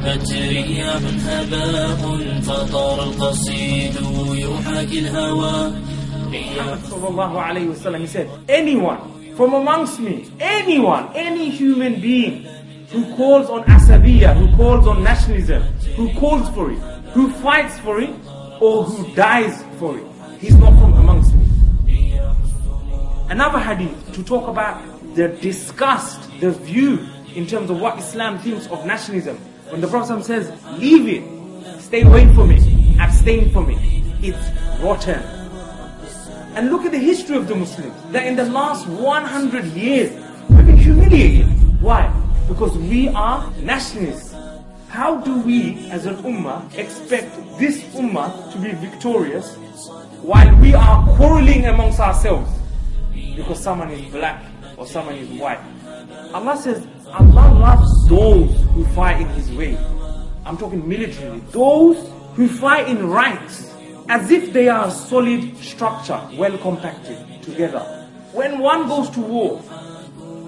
هبت رياح هباء فطار القصيد يحاكي الهوى رياح Sallallahu alayhi wasallam, he said, anyone from amongst me, anyone, any human being who calls on asabiya, who calls on nationalism, who calls for it, who fights for it, or who dies for it, he's not from amongst me. Another hadith to talk about the disgust, the view in terms of what Islam thinks of nationalism. when the Prophet says, leave it, stay away from it, abstain from it, it's rotten. And look at the history of the Muslims. That in the last 100 years, we've been humiliated. Why? Because we are nationalists. How do we, as an ummah, expect this ummah to be victorious while we are quarreling amongst ourselves because someone is black or someone is white? Allah says, Allah loves those who fight in His way. I'm talking militarily. Those who fight in ranks as if they are a solid structure, well compacted together. When one goes to war,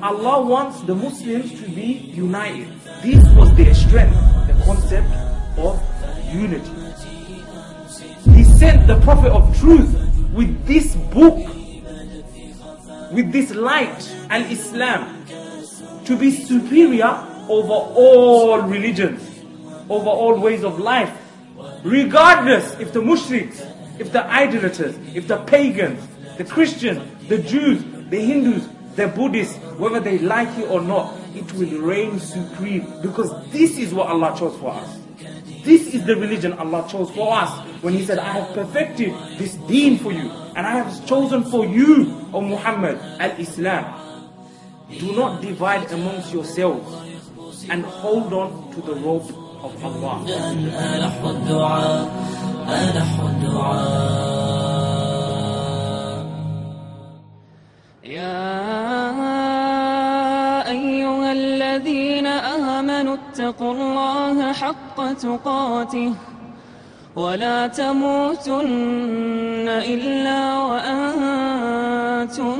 Allah wants the Muslims to be united. This was their strength, the concept of unity. He sent the Prophet of truth with this book, with this light, Al Islam, to be superior over all religions, over all ways of life. Regardless if the mushriks, if the idolaters, if the pagans, the Christians, the Jews, the Hindus, the Buddhists, whether they like it or not, it will reign supreme because this is what Allah chose for us. This is the religion Allah chose for us when He said, I have perfected this deen for you and I have chosen for you, O Muhammad, Al Islam. Do not divide amongst yourselves and hold on to the rope of Allah. الذين آمنوا اتقوا الله حق تقاته ولا تموتن إلا وأنتم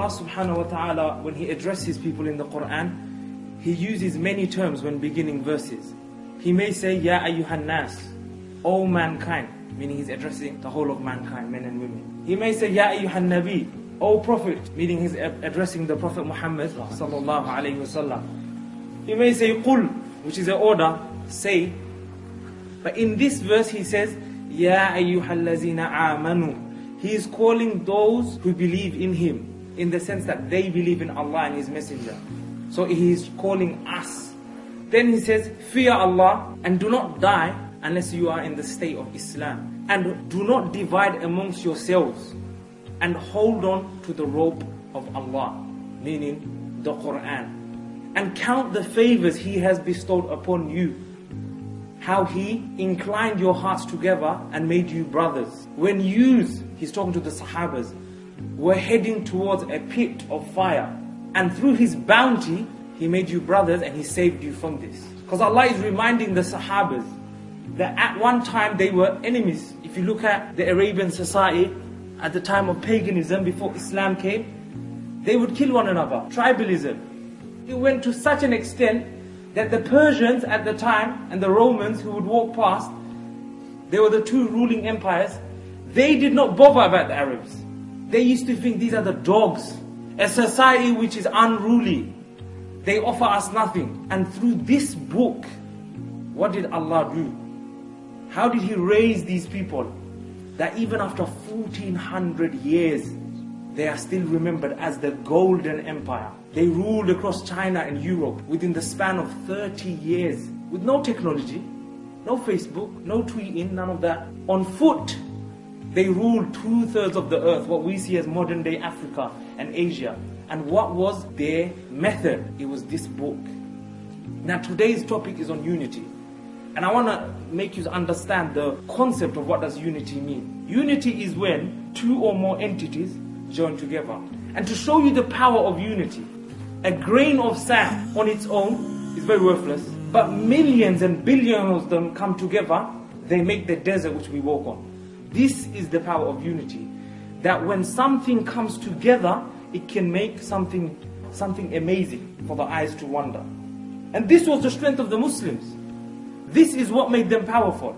Allah subhanahu wa ta'ala, when He addresses people in the Quran, He uses many terms when beginning verses. He may say, Ya ayyuhan nas, O mankind, meaning He's addressing the whole of mankind, men and women. He may say, Ya ayyuhan nabi, O prophet, meaning He's addressing the Prophet Muhammad sallallahu alayhi wasallam. He may say, Qul, which is an order, say. But in this verse He says, Ya ayyuhallazina amanu. He is calling those who believe in Him in the sense that they believe in Allah and His Messenger. So He is calling us. Then He says, Fear Allah and do not die unless you are in the state of Islam. And do not divide amongst yourselves and hold on to the rope of Allah, meaning the Quran. And count the favors He has bestowed upon you how he inclined your hearts together and made you brothers. When yous, he's talking to the Sahabas, were heading towards a pit of fire, and through his bounty, he made you brothers and he saved you from this. Because Allah is reminding the Sahabas that at one time they were enemies. If you look at the Arabian society at the time of paganism before Islam came, they would kill one another. Tribalism. It went to such an extent that the Persians at the time and the Romans who would walk past, they were the two ruling empires, they did not bother about the Arabs. They used to think these are the dogs. a society which is unruly. They offer us nothing. And through this book, what did Allah do? How did He raise these people? That even after 1400 years, they are still remembered as the Golden Empire. They ruled across China and Europe within the span of 30 years with no technology, no Facebook, no tweeting, none of that. On foot, they ruled two thirds of the earth, what we see as modern day Africa and Asia. And what was their method? It was this book. Now, today's topic is on unity. And I want to make you understand the concept of what does unity mean. Unity is when two or more entities join together. And to show you the power of unity, a grain of sand on its own is very worthless. But millions and billions of them come together, they make the desert which we walk on. This is the power of unity. That when something comes together, it can make something, something amazing for the eyes to wonder. And this was the strength of the Muslims. This is what made them powerful.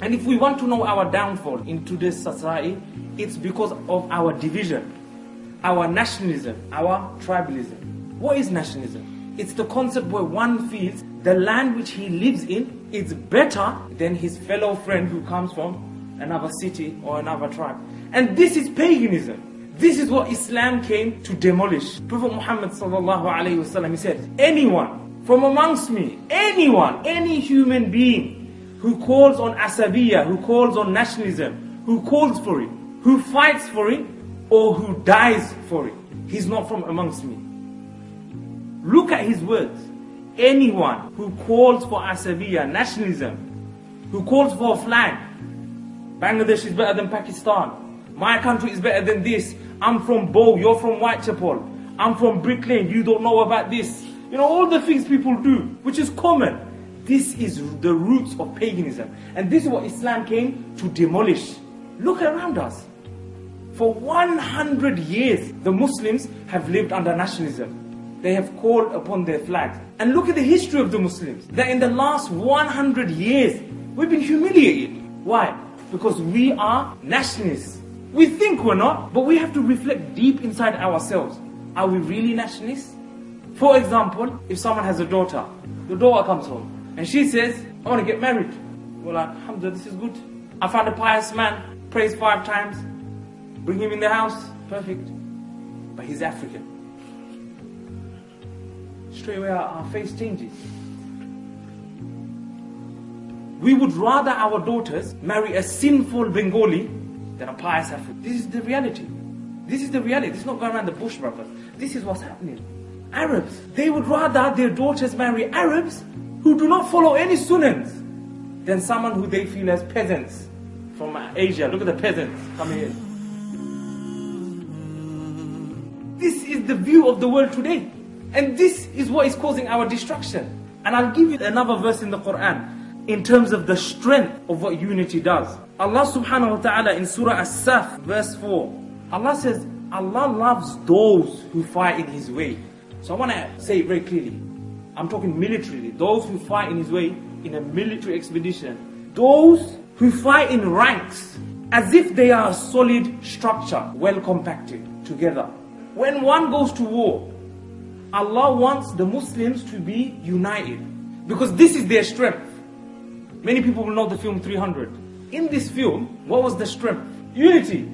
And if we want to know our downfall in today's society, it's because of our division, our nationalism, our tribalism. What is nationalism? It's the concept where one feels the land which he lives in is better than his fellow friend who comes from another city or another tribe. And this is paganism. This is what Islam came to demolish. Prophet Muhammad sallallahu alaihi wasallam he said, anyone from amongst me, anyone, any human being who calls on asabiya, who calls on nationalism, who calls for it, who fights for it, or who dies for it, he's not from amongst me. Look at his words. Anyone who calls for asabiya, nationalism, who calls for a flag, Bangladesh is better than Pakistan. My country is better than this. I'm from Bow, you're from Whitechapel. I'm from Brick Lane, you don't know about this. You know, all the things people do, which is common. This is the roots of paganism. And this is what Islam came to demolish. Look around us. For 100 years, the Muslims have lived under nationalism. They have called upon their flags. And look at the history of the Muslims. That in the last 100 years, we've been humiliated. Why? Because we are nationalists. We think we're not, but we have to reflect deep inside ourselves. Are we really nationalists? For example, if someone has a daughter, the daughter comes home and she says, I want to get married. Well, alhamdulillah, this is good. I found a pious man, prays five times, bring him in the house, perfect. But he's African. Straight away, our, our face changes. We would rather our daughters marry a sinful Bengali than a pious African. This is the reality. This is the reality. This is not going around the bush, brothers. This is what's happening. Arabs, they would rather their daughters marry Arabs who do not follow any sunnahs than someone who they feel as peasants from Asia. Look at the peasants coming in. This is the view of the world today. And this is what is causing our destruction. And I'll give you another verse in the Quran in terms of the strength of what unity does. Allah subhanahu wa ta'ala in Surah As-Saf verse 4, Allah says, Allah loves those who fight in His way. So I want to say very clearly. I'm talking militarily. Those who fight in His way in a military expedition. Those who fight in ranks as if they are a solid structure, well compacted together. When one goes to war, Allah wants the Muslims to be united because this is their strength. Many people will know the film 300. In this film, what was the strength? Unity.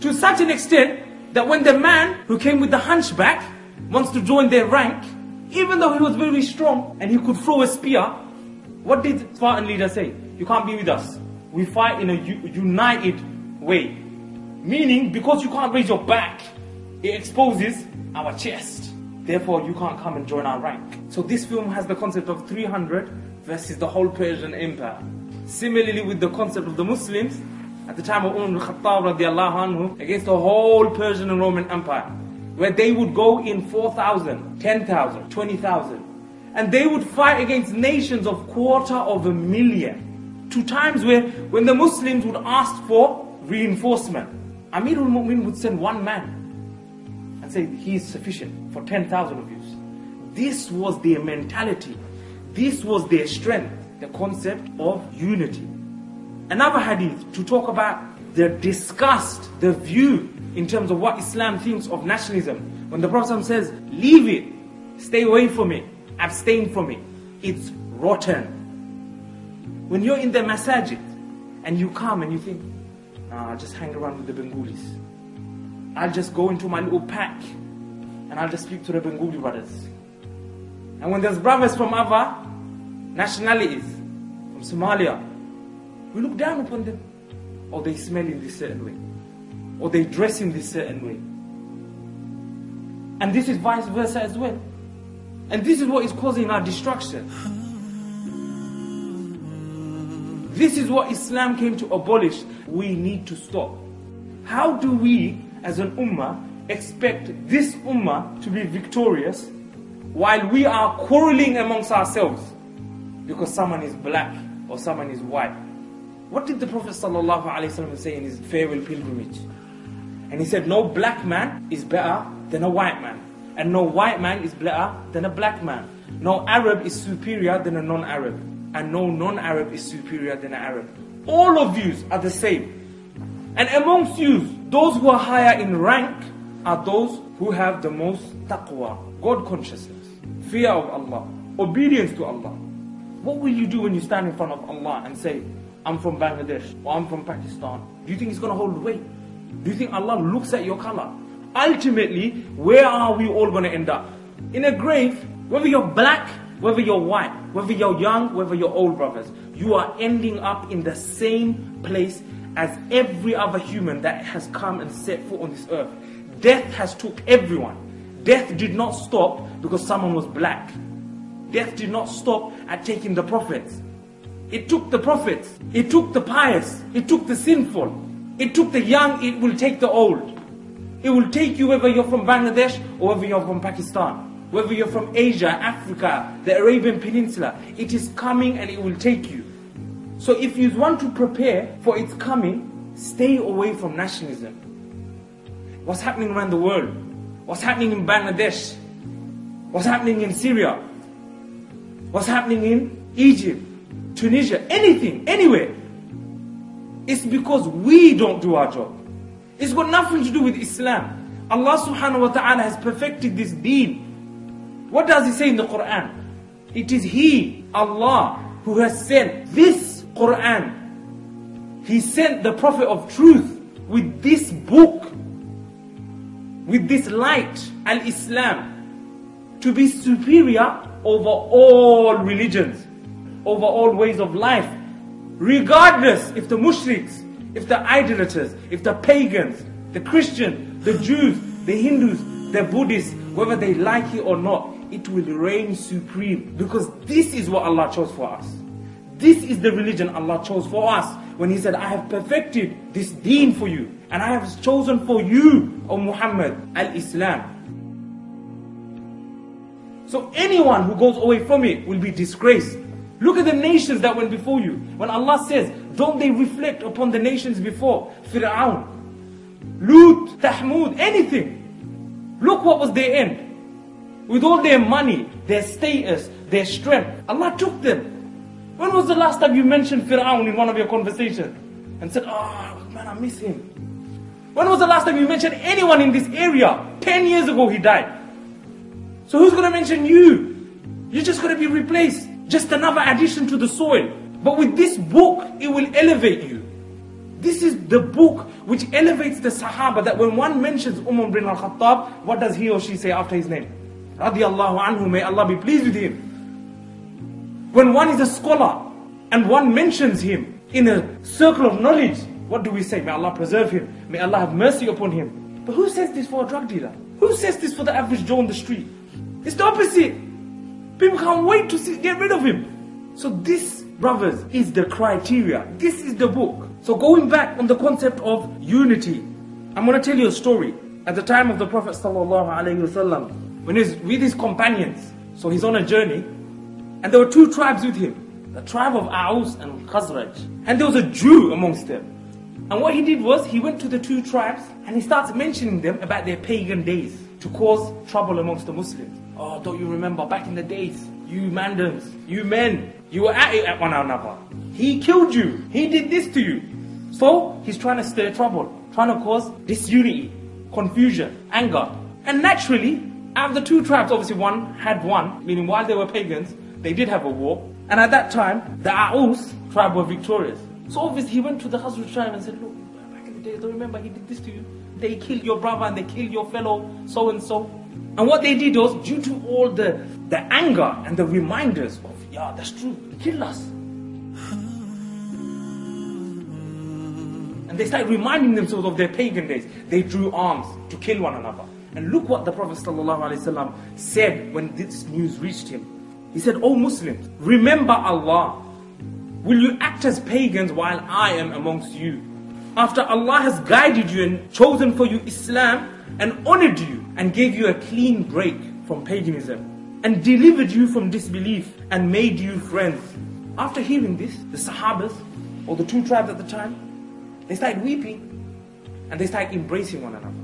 To such an extent that when the man who came with the hunchback wants to join their rank, even though he was very strong and he could throw a spear, what did Spartan leader say? You can't be with us. We fight in a united way. Meaning, because you can't raise your back, it exposes our chest. Therefore, you can't come and join our rank. So this film has the concept of 300 versus the whole Persian Empire. Similarly with the concept of the Muslims, at the time of Umar al-Khattab anhu, against the whole Persian and Roman Empire, where they would go in 4,000, 10,000, 20,000. And they would fight against nations of quarter of a million. To times where when the Muslims would ask for reinforcement, Amir al-Mu'min would send one man and say he is sufficient for 10,000 of you. This was their mentality this was their strength, the concept of unity. Another hadith to talk about the disgust, the view in terms of what Islam thinks of nationalism. When the Prophet says, leave it, stay away from it, abstain from it, it's rotten. When you're in the masajid and you come and you think, nah, I'll just hang around with the Bengalis. I'll just go into my little pack and I'll just speak to the Bengali brothers. And when there's brothers from other nationalities, from Somalia, we look down upon them. Or they smell in this certain way. Or they dress in this certain way. And this is vice versa as well. And this is what is causing our destruction. This is what Islam came to abolish. We need to stop. How do we, as an ummah, expect this ummah to be victorious while we are quarreling amongst ourselves because someone is black or someone is white? What did the Prophet ﷺ say in his farewell pilgrimage? And he said, No black man is better than a white man. And no white man is better than a black man. No Arab is superior than a non Arab. And no non Arab is superior than an Arab. All of you are the same. And amongst you, those who are higher in rank are those who have the most taqwa, God consciousness, fear of Allah, obedience to Allah. What will you do when you stand in front of Allah and say, I'm from Bangladesh or I'm from Pakistan? Do you think it's going to hold weight? Do you think Allah looks at your color? Ultimately, where are we all going to end up? In a grave, whether you're black, whether you're white, whether you're young, whether you're old, brothers, you are ending up in the same place as every other human that has come and set foot on this earth. Death has took everyone. Death did not stop because someone was black. Death did not stop at taking the prophets. It took the prophets. It took the pious. It took the sinful. It took the young. It will take the old. It will take you whether you're from Bangladesh or whether you're from Pakistan. Whether you're from Asia, Africa, the Arabian Peninsula. It is coming and it will take you. So if you want to prepare for its coming, stay away from nationalism. What's happening around the world? What's happening in Bangladesh? What's happening in Syria? What's happening in Egypt, Tunisia, anything, anywhere? It's because we don't do our job. It's got nothing to do with Islam. Allah subhanahu wa ta'ala has perfected this deen. What does He say in the Quran? It is He, Allah, who has sent this Quran. He sent the Prophet of truth with this book, with this light, Al Islam, to be superior over all religions, over all ways of life, regardless if the mushriks, if the idolaters, if the pagans, the Christians, the Jews, the Hindus, the Buddhists, whether they like it or not, it will reign supreme because this is what Allah chose for us. This is the religion Allah chose for us when He said, I have perfected this deen for you and I have chosen for you, O Muhammad, Al Islam. So anyone who goes away from it will be disgraced. Look at the nations that went before you. When Allah says, don't they reflect upon the nations before? Fir'aun, Lut, Thamud, anything. Look what was their end. With all their money, their status, their strength, Allah took them. When was the last time you mentioned Fir'aun in one of your conversations? And said, oh man, I miss him. When was the last time you mentioned anyone in this area? Ten years ago he died. So who's going to mention you? You're just going to be replaced. Just another addition to the soil. But with this book, it will elevate you. This is the book which elevates the Sahaba that when one mentions Umar bin al-Khattab, what does he or she say after his name? Radiallahu anhu, may Allah be pleased with him. When one is a scholar and one mentions him in a circle of knowledge, what do we say? May Allah preserve him. May Allah have mercy upon him. But who says this for a drug dealer? Who says this for the average Joe on the street? It's the opposite. People can't wait to see, get rid of him. So this, brothers, is the criteria. This is the book. So going back on the concept of unity, I'm going to tell you a story. At the time of the Prophet when he's with his companions, so he's on a journey, and there were two tribes with him, the tribe of Aus and Khazraj, and there was a Jew amongst them. And what he did was he went to the two tribes and he starts mentioning them about their pagan days to cause trouble amongst the Muslims. Oh, don't you remember back in the days, you mandans, you men, you were at it at one another. He killed you. He did this to you. So he's trying to stir trouble, trying to cause disunity. confusion, anger. And naturally, out of the two tribes, obviously one had won, meaning while they were pagans, they did have a war. And at that time, the Aus tribe were victorious. So obviously he went to the Khazraj tribe and said, look, back in the day, don't remember he did this to you. They killed your brother and they killed your fellow so and so. And what they did was, due to all the, the anger and the reminders of, yeah, that's true, kill us. And they started reminding themselves of their pagan days. They drew arms to kill one another. And look what the Prophet ﷺ said when this news reached him. He said, O Muslims, remember Allah. Will you act as pagans while I am amongst you? After Allah has guided you and chosen for you Islam and honored you and gave you a clean break from paganism and delivered you from disbelief and made you friends. After hearing this, the Sahabas, or the two tribes at the time, they started weeping and they started embracing one another.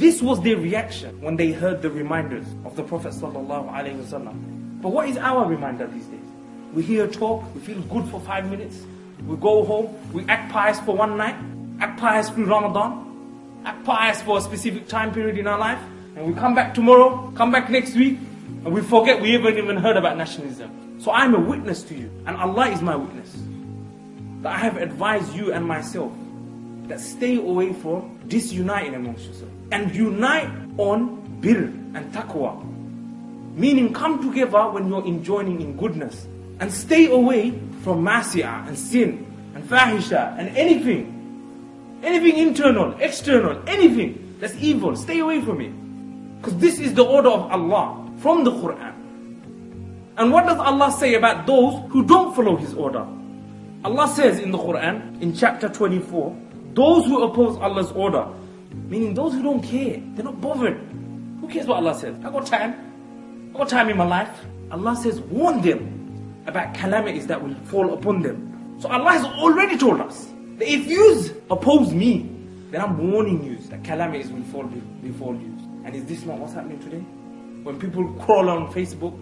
This was their reaction when they heard the reminders of the Prophet. But what is our reminder these days? We hear talk, we feel good for five minutes, we go home, we act pious for one night, act pious through Ramadan, act pious for a specific time period in our life, and we come back tomorrow, come back next week, and we forget we haven't even heard about nationalism. So I'm a witness to you, and Allah is my witness. That I have advised you and myself that stay away from disuniting amongst yourselves and unite on bir and taqwa. Meaning come together when you're enjoining in goodness and stay away from masiyah and sin and fahisha and anything. Anything internal, external, anything that's evil, stay away from it. Because this is the order of Allah from the Quran. And what does Allah say about those who don't follow His order? Allah says in the Quran, in chapter 24, those who oppose Allah's order, meaning those who don't care, they're not bothered. Who cares what Allah says? I got time. I got time in my life. Allah says, warn them about calamities that will fall upon them. So Allah has already told us that if you oppose me, then I'm warning you that calamities will fall before you. And is this not what's happening today? When people crawl on Facebook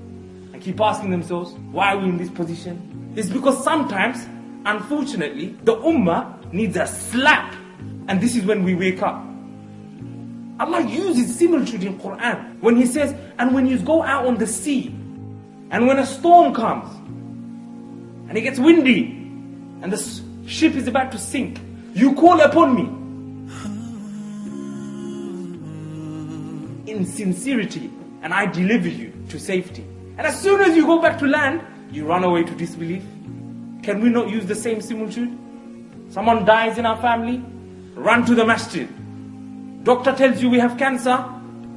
and keep asking themselves, why are we in this position? It's because sometimes, unfortunately, the ummah needs a slap. And this is when we wake up. Allah uses similitude in Quran when He says, and when you go out on the sea, and when a storm comes, and it gets windy, and the ship is about to sink, you call upon me in sincerity, and I deliver you to safety. And as soon as you go back to land, you run away to disbelief. Can we not use the same similitude? Someone dies in our family, run to the masjid. Doctor tells you we have cancer,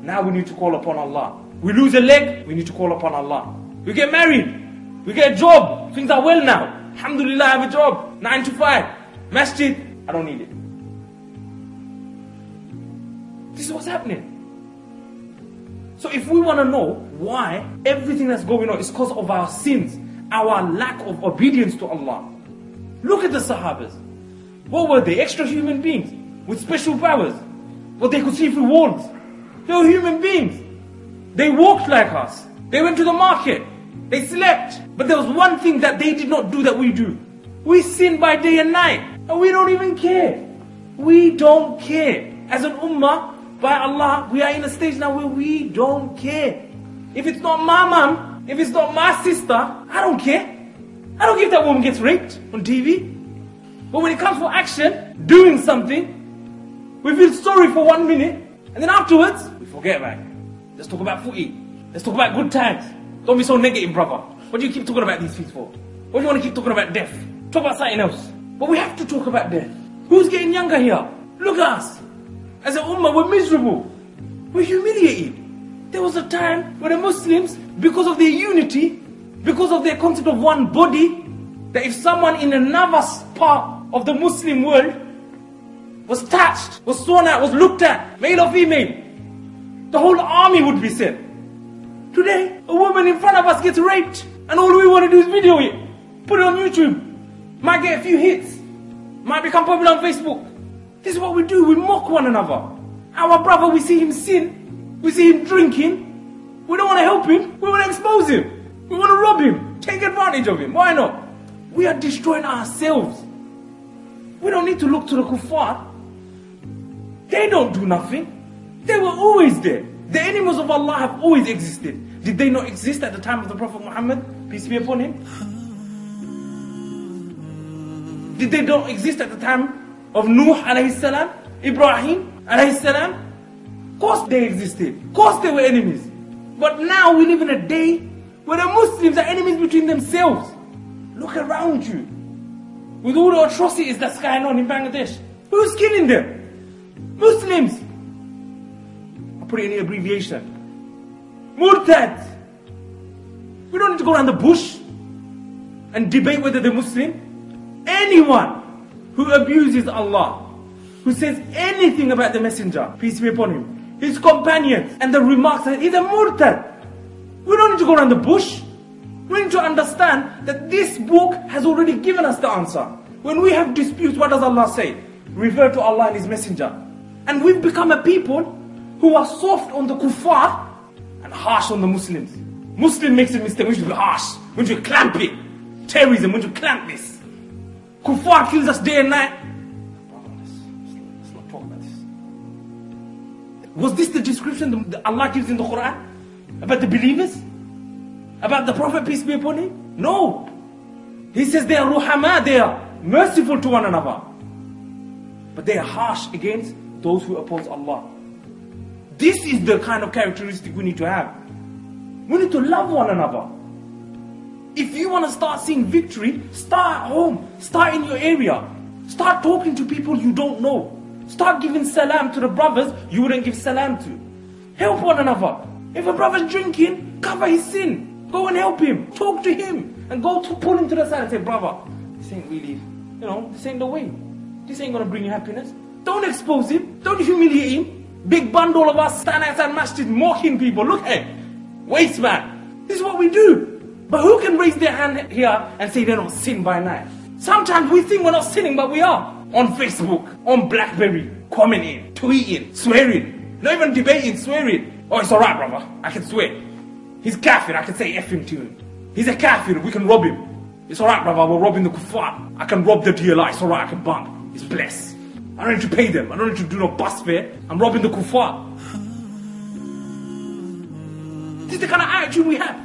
now we need to call upon Allah. We lose a leg, we need to call upon Allah. We get married, we get a job, things are well now. Alhamdulillah, I have a job, 9 to 5. Masjid, I don't need it. This is what's happening. So if we want to know why everything that's going on is because of our sins, our lack of obedience to Allah. Look at the Sahabas. What were they? Extra human beings with special powers. But they could see through walls. They were human beings. They walked like us. They went to the market. They slept. But there was one thing that they did not do that we do. We sin by day and night. And we don't even care. We don't care. As an ummah, by Allah, we are in a stage now where we don't care. If it's not my mom, if it's not my sister, I don't care. I don't care if that woman gets raped on TV. But when it comes for action, doing something, we feel sorry for one minute, and then afterwards, we forget about it. Let's talk about footy. Let's talk about good times. Don't be so negative, brother. What do you keep talking about these things for? What do you want to keep talking about death? Talk about something else. But we have to talk about death. Who's getting younger here? Look at us. As an ummah, we're miserable. We're humiliated. There was a time where the Muslims, because of their unity, because of their concept of one body, that if someone in another part of the Muslim world was touched, was sworn at, was looked at, male or female, the whole army would be sent. Today, a woman in front of us gets raped, and all we want to do is video it, put it on YouTube, might get a few hits, might become popular on Facebook. This is what we do, we mock one another. Our brother, we see him sin, we see him drinking, we don't want to help him, we want to expose him, we want to rob him, take advantage of him. Why not? We are destroying ourselves. We don't need to look to the kuffar. They don't do nothing. They were always there. The enemies of Allah have always existed. Did they not exist at the time of the Prophet Muhammad? Peace be upon him. Did they not exist at the time of Nuh alayhi salam? Ibrahim alayhi salam? Of course they existed. Of course they were enemies. But now we live in a day where the Muslims are enemies between themselves. Look around you. With all the atrocities that's going on in Bangladesh. Who's killing them? Muslims. I'll put it in the abbreviation. Murtad. We don't need to go around the bush and debate whether they're Muslim. Anyone who abuses Allah, who says anything about the messenger, peace be upon him, his companions, and the remarks that he's a murtad. We don't need to go around the bush. We need to understand that this book has already given us the answer. When we have disputes, what does Allah say? Refer to Allah and His Messenger. And we've become a people who are soft on the kuffar and harsh on the Muslims. Muslim makes a mistake, we should be harsh. We should clamp it. Terrorism, we should clamp this. Kuffar kills us day and night. Let's, not talk about this. Was this the description that Allah gives in the Quran? About the believers? About the Prophet, peace be upon him? No. He says they are ruhama, they are merciful to one another. But they are harsh against those who oppose Allah. This is the kind of characteristic we need to have. We need to love one another. If you want to start seeing victory, start at home, start in your area, start talking to people you don't know, start giving salam to the brothers you wouldn't give salam to. Help one another. If a brother's drinking, cover his sin. Go and help him, talk to him, and go to pull him to the side and say, brother, this ain't really, you know, this ain't the way. This ain't gonna bring you happiness. Don't expose him, don't humiliate him. Big bundle of us stand outside masjid mocking people. Look at waste man. This is what we do. But who can raise their hand here and say they don't sin by night? Sometimes we think we're not sinning, but we are. On Facebook, on Blackberry, commenting, tweeting, swearing, not even debating, swearing. Oh, it's alright, brother. I can swear. He's kafir, I can say him to him. He's a kafir, we can rob him. It's alright, brother, we're robbing the kuffar. I can rob the DLR, it's alright, I can bump. It's blessed. I don't need to pay them, I don't need to do no bus fare. I'm robbing the kuffar. This is the kind of attitude we have.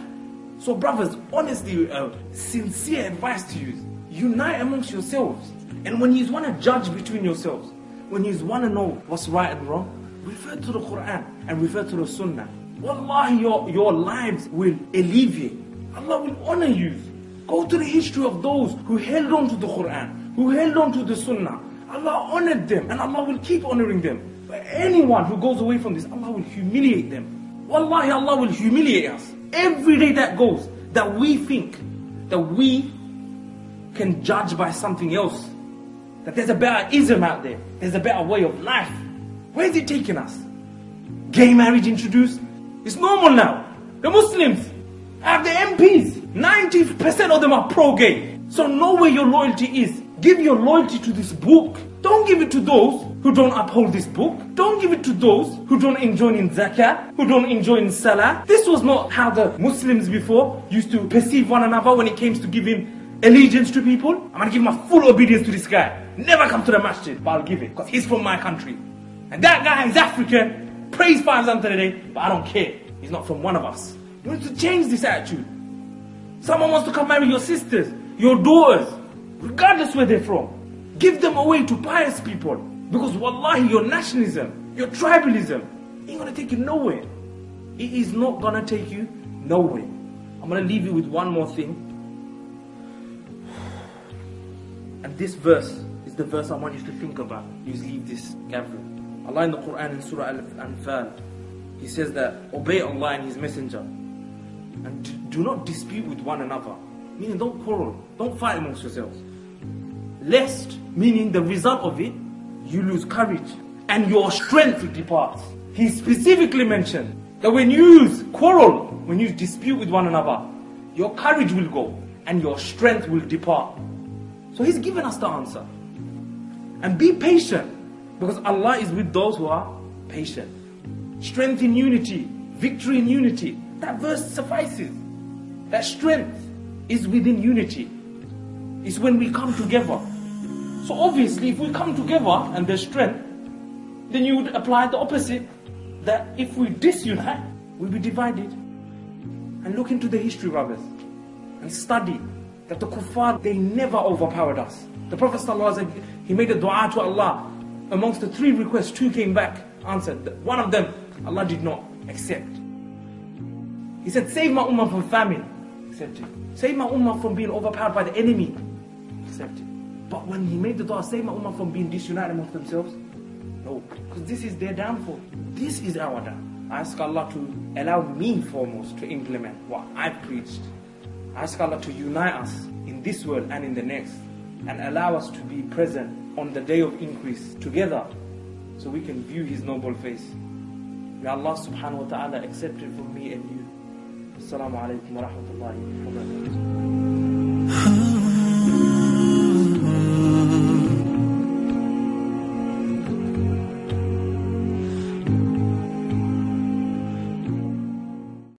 So, brothers, honestly, uh, sincere advice to you unite amongst yourselves. And when you want to judge between yourselves, when you want to know what's right and wrong, refer to the Quran and refer to the Sunnah. Wallahi, your, your lives will alleviate. Allah will honor you. Go to the history of those who held on to the Quran, who held on to the Sunnah. Allah honored them and Allah will keep honoring them. But anyone who goes away from this, Allah will humiliate them. Wallahi, Allah will humiliate us. Every day that goes, that we think that we can judge by something else. That there's a better ism out there. There's a better way of life. Where is it taking us? Gay marriage introduced? It's normal now. The Muslims have the MPs. 90% of them are pro-gay. So know where your loyalty is. Give your loyalty to this book. Don't give it to those who don't uphold this book. Don't give it to those who don't enjoy in zakah, who don't enjoy in salah. This was not how the Muslims before used to perceive one another when it came to giving allegiance to people. I'm gonna give my full obedience to this guy. Never come to the masjid, but I'll give it because he's from my country. And that guy is African, praise five times a day, but I don't care. He's not from one of us. You need to change this attitude. Someone wants to come marry your sisters, your daughters, regardless where they're from. Give them away to pious people. Because wallahi, your nationalism, your tribalism, ain't gonna take you nowhere. It is not gonna take you nowhere. I'm gonna leave you with one more thing. And this verse is the verse I want you to think about. You leave this gathering. Allah in the Quran in Surah Al-Anfal, He says that obey Allah and His Messenger. And do not dispute with one another. Meaning don't quarrel. Don't fight amongst yourselves. Lest, meaning the result of it, you lose courage and your strength departs. He specifically mentioned that when you quarrel, when you dispute with one another, your courage will go and your strength will depart. So he's given us the answer. And be patient because Allah is with those who are patient. Strength in unity, victory in unity. That verse suffices. That strength is within unity. It's when we come together. So obviously, if we come together and there's strength, then you would apply the opposite. That if we disunite, we'll be divided. And look into the history, brothers, and study that the kuffar, they never overpowered us. The Prophet ﷺ, he made a dua to Allah. Amongst the three requests, two came back, answered. One of them, Allah did not accept. He said, save my ummah from famine. Accepted. Save my ummah from being overpowered by the enemy. Accepted. But when he made the dua, save my ummah from being disunited amongst themselves. No, because this is their downfall. This is our downfall. I ask Allah to allow me foremost to implement what I've preached. I ask Allah to unite us in this world and in the next and allow us to be present on the day of increase together so we can view His noble face. May Allah subhanahu wa ta'ala accept it from me and you. Assalamu alaikum wa rahmatullahi wa barakatuh.